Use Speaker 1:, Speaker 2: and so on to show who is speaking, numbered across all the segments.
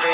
Speaker 1: free.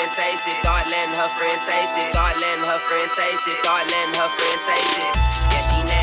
Speaker 1: friend taste it. Thought letting her friend taste it. Thought letting her friend taste it. Thought letting her friend taste it. Yeah, she nasty.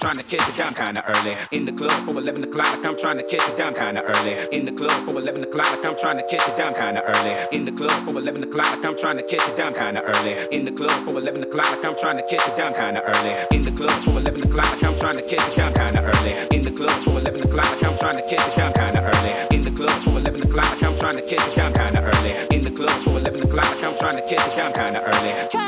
Speaker 1: trying to catch it down kinda early. In the club for 11 o'clock, like I'm trying to catch it down kinda early. In the club for 11 o'clock, like I'm trying to catch it down kinda early. In the club for 11 o'clock, like I'm trying to catch it down kinda early. In the club for 11 o'clock, like I'm trying to catch it down kinda early. In the club for 11 o'clock, like I'm trying to catch it down kinda early. In the club for 11 o'clock, like I'm trying to catch it down kinda early. In the club for 11 o'clock, like I'm trying to catch it down kinda early. In the club for 11 o'clock, like I'm trying to catch it down kinda early.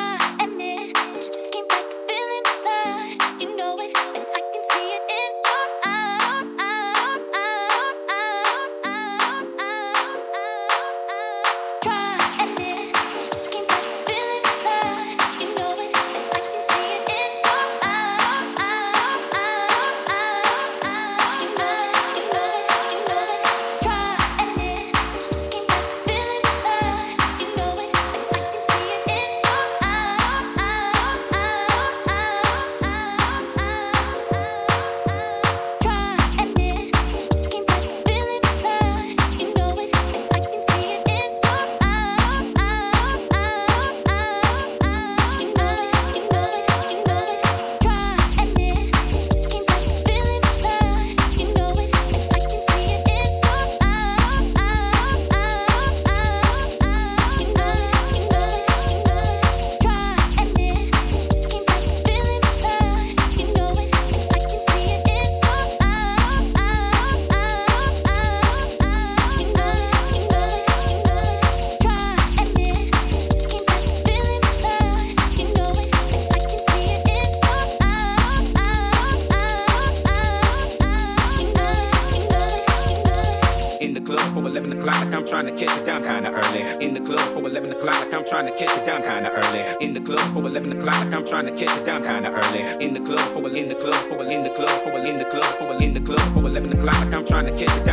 Speaker 1: 11 o'clock, like I'm trying to catch it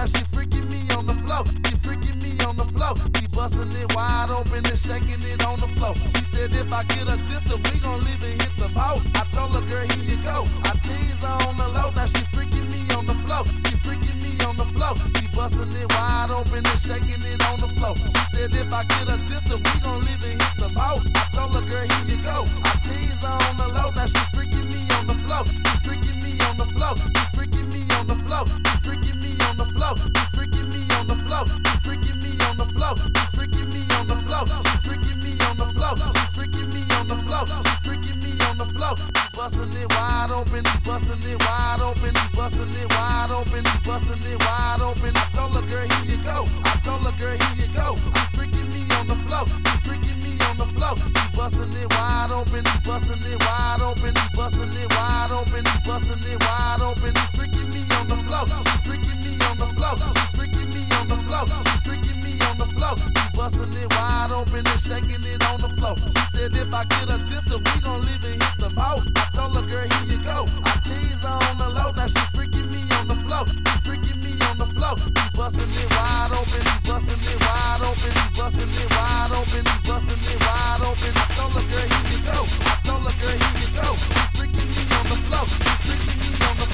Speaker 1: now she freaking me on the floor. She freaking me on the floor. We
Speaker 2: bustin' it wide open and shaking it on the floor. She said if I get a tissue, we gon' leave it hit the mouth. I told her, girl, here you go. I tease her on the low, now she freaking me on the floor. She freaking me on the floor. We bustin' it wide open and shaking it on the floor. She said if I get a tissue, we gon' leave it hit the mouth. I told her, girl, here you go. I tease her on the low, now she freaking me on the floor. She freaking me on the floor. She freaking me on the floor. She freaking me the floor. She freaking me on the floor. She freaking me on the floor. She freaking me on the floor. She freaking me on the floor. She freaking me on the floor. She freaking me on the floor. We bustin' it wide open. Bustin' it wide open. Bustin' it wide open. Bustin' it wide open. I told her, girl, here you go. I told her, girl, here you go. You freaking me on the floor. You freaking me on the floor. We bustin' it wide open. Bustin' it wide open. Bustin' it wide open. Bustin' it wide open. You freaking me on the floor. You freaking the floor. You freaking me on the floor. You freaking me on the floor. We bustin' it wide open and shaking it on the floor. She said if I get a tissue, we gon' leave it hit the mouth. I told her, girl, here you go. I tease her on the low, now she freaking me on the floor. She freaking me on the floor. We bustin' it wide open. We bustin' it wide open. We bustin' it wide open. We bustin' it wide open. I told her, girl, here you go. I told her, girl, here you go. You freaking me on the floor. You freaking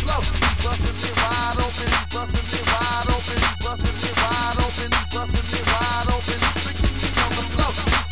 Speaker 2: We bustin' it wide open. We bustin' it wide open. We bustin' it wide open. We bustin' it wide open. Freaking me on the floor.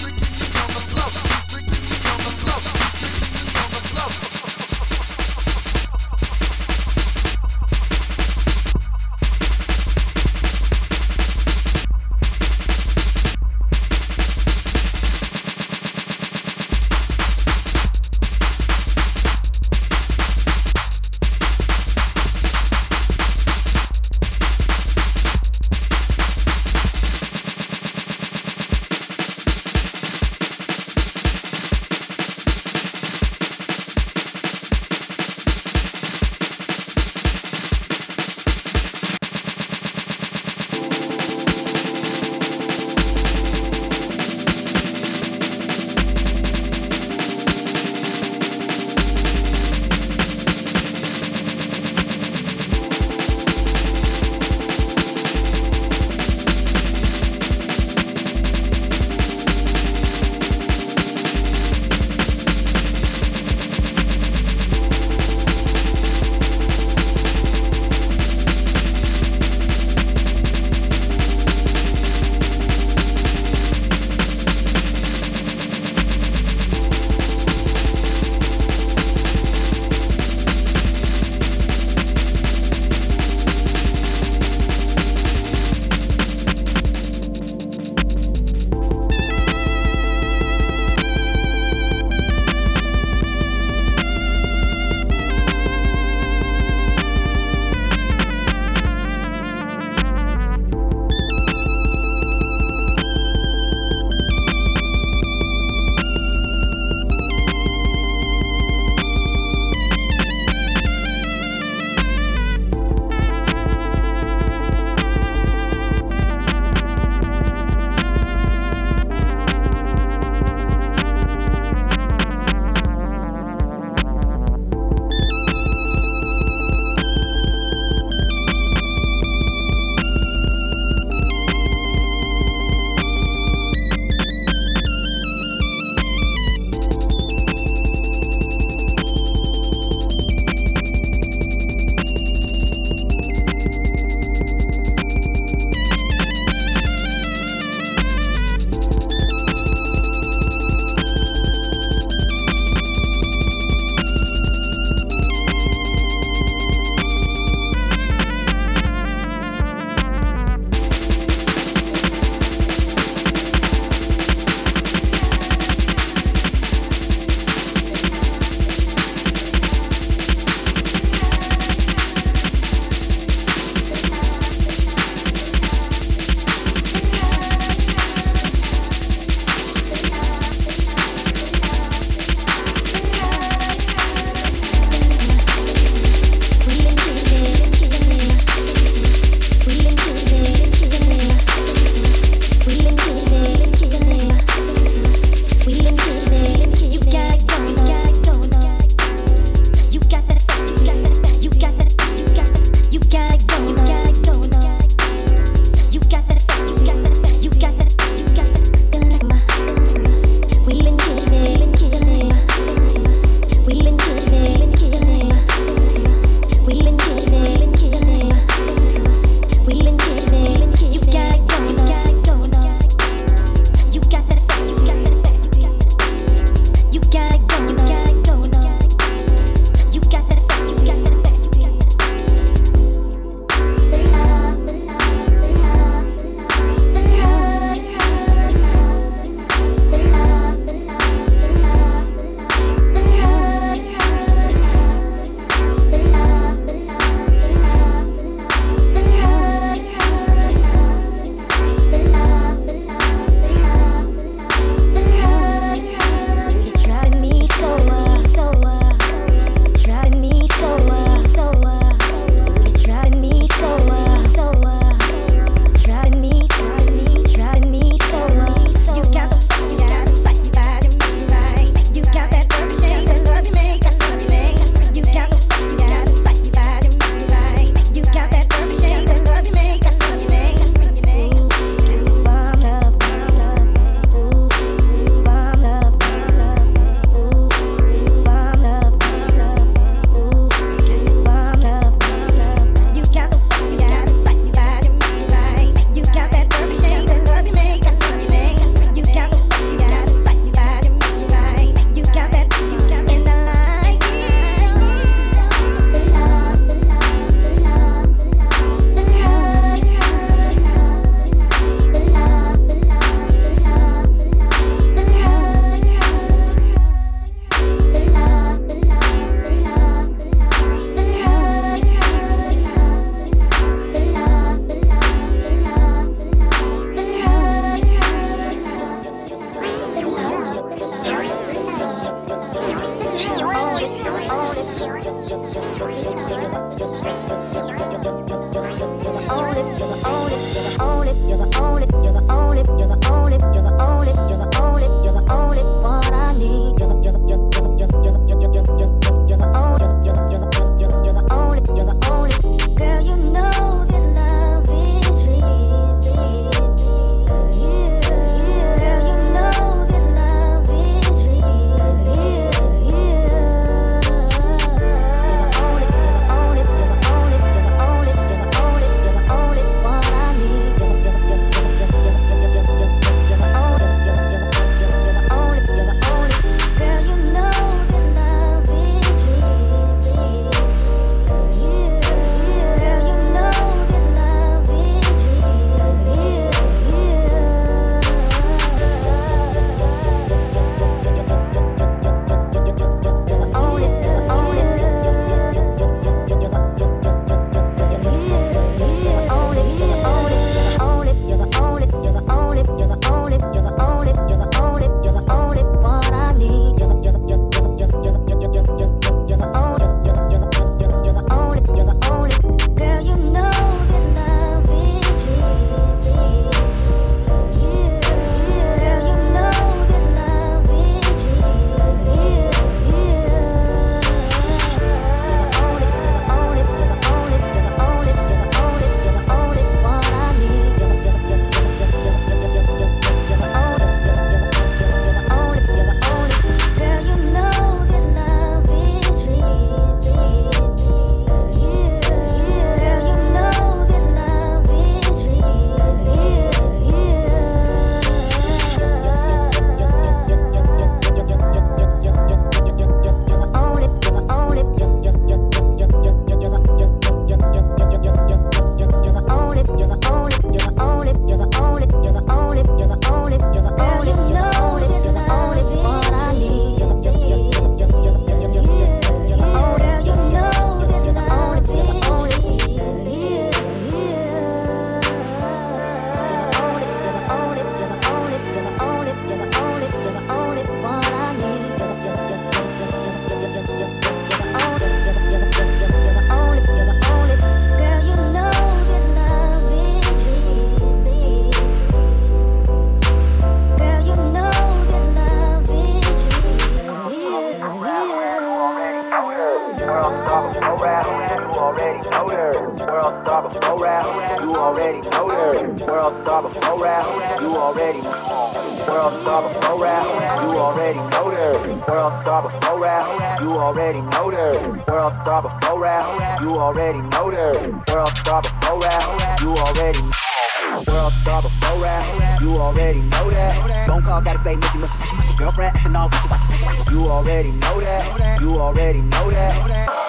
Speaker 2: World star before rap, you already know. World star you already know. World star you already know. World star you already know. World star you already know World star you already know that. Phone call gotta say, girlfriend, and all, watch you. watch watch. You already know that, you already know that.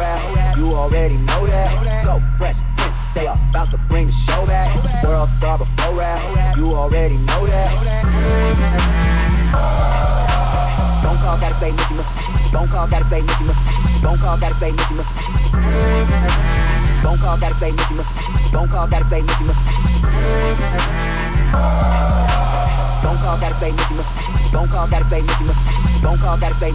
Speaker 2: rap. You already know that. So fresh prince, they about to bring the show back. World star before rap. You already know that. Phone call, gotta say Mitchy Mitch. Phone call, gotta say Mitchy Mitch. Phone call, gotta say Mitchy Mitch. Phone call, gotta say Mitchy Mitch. Phone call, gotta say Mitchy Mitch. Phone call, gotta say Phone call, gotta say Mitchy Mitch. Phone call, gotta say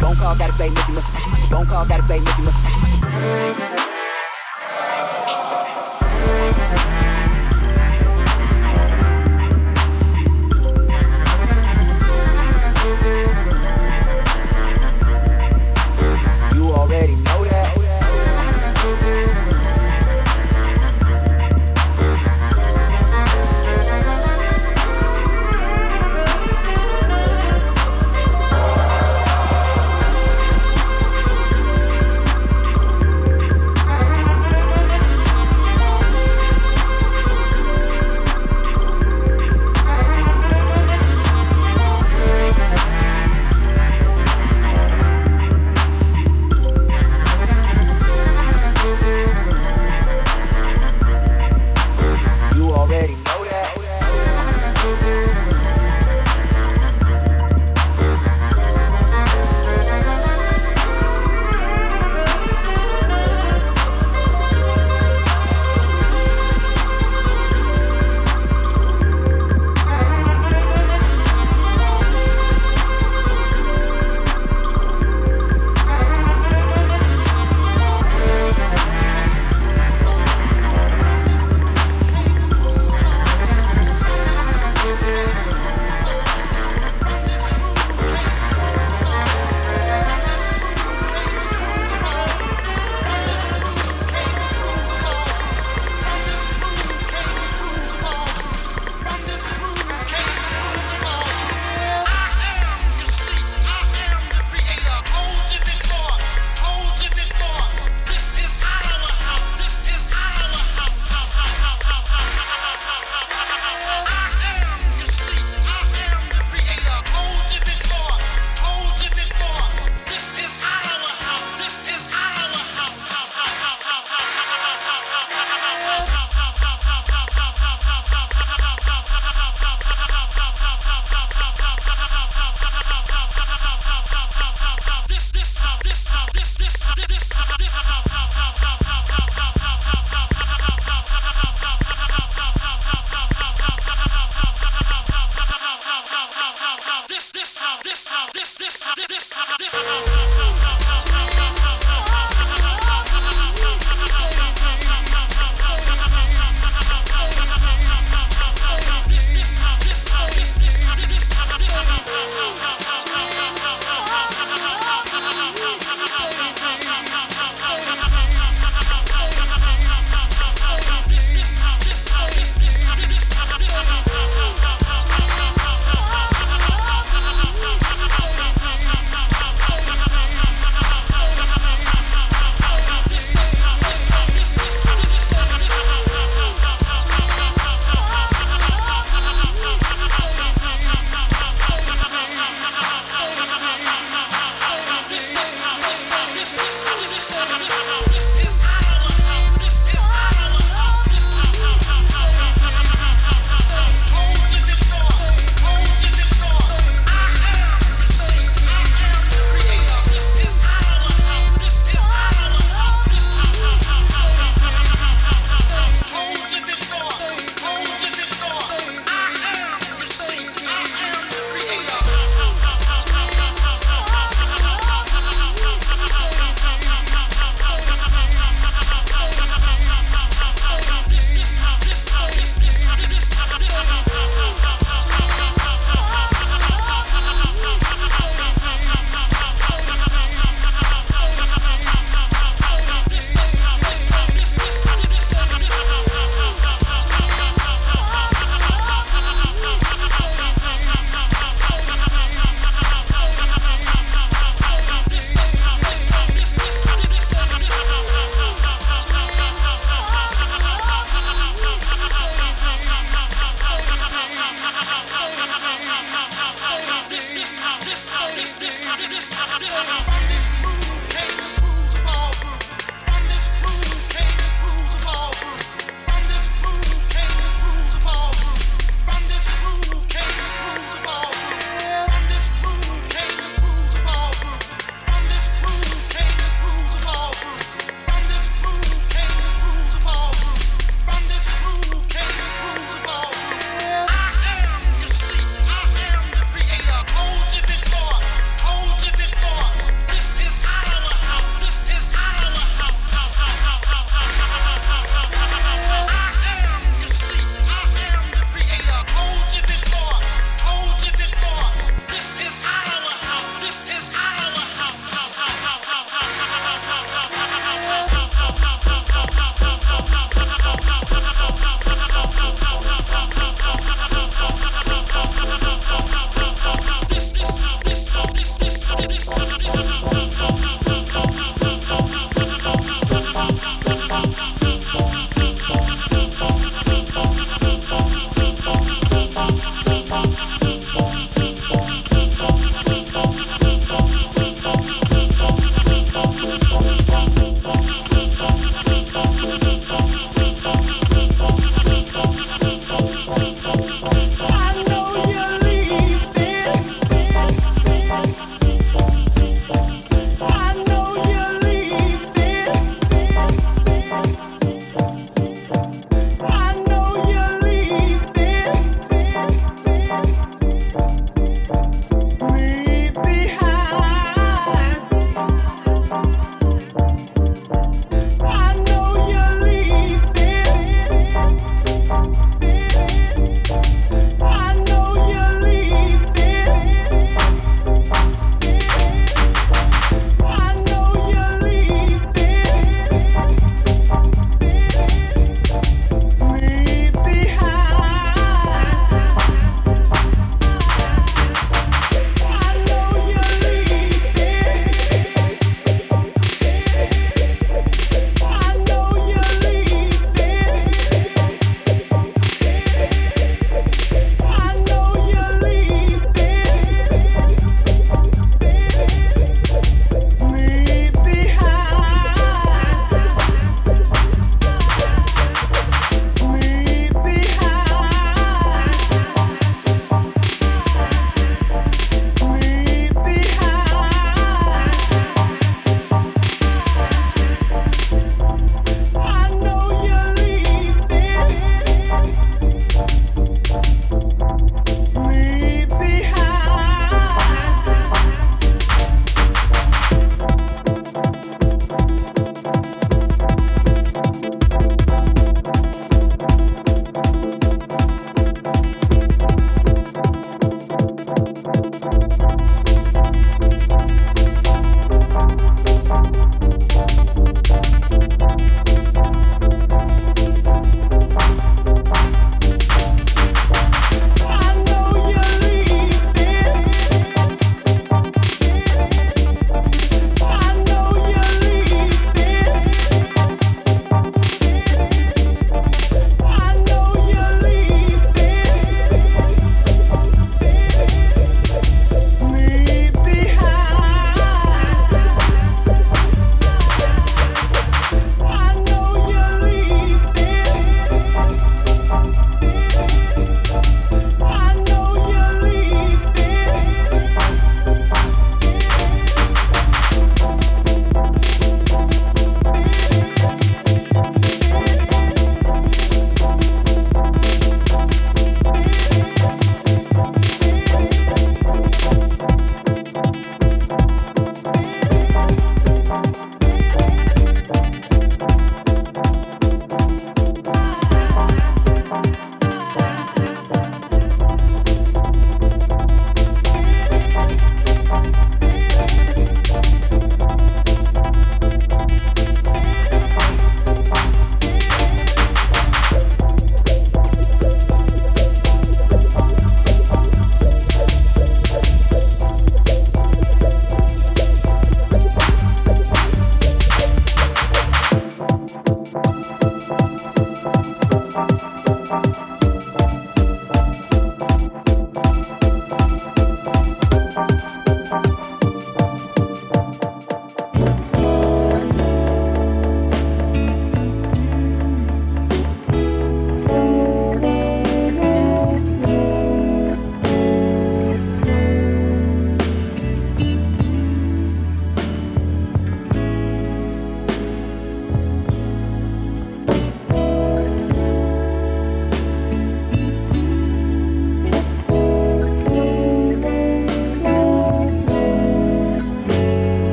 Speaker 2: Phone call gotta say Mitchie Mush. Phone call gotta say Mitchie Mush.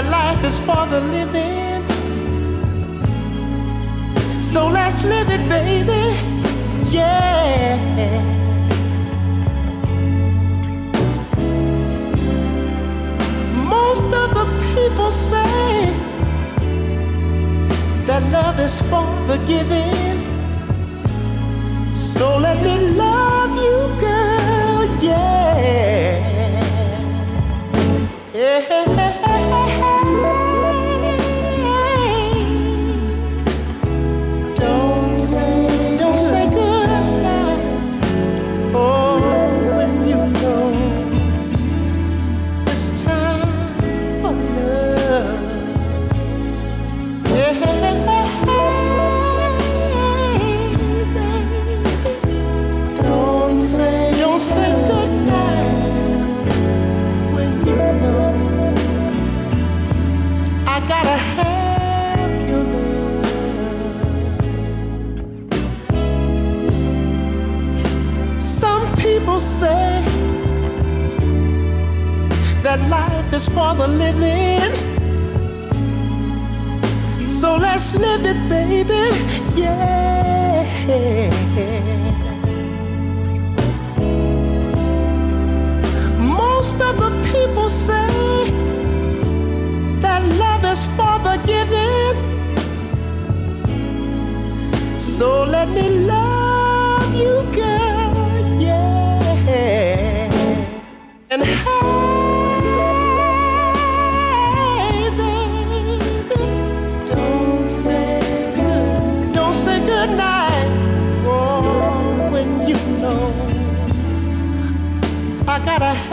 Speaker 2: that life is for the living. So let's live it, baby. Yeah. Most of the people say that love is for the giving. So let me love
Speaker 3: you, girl. Is for the living. So let's live it, baby. Yeah. Most of the people say that love is for the giving. So let me love you, girl. Yeah. And hey, gotta.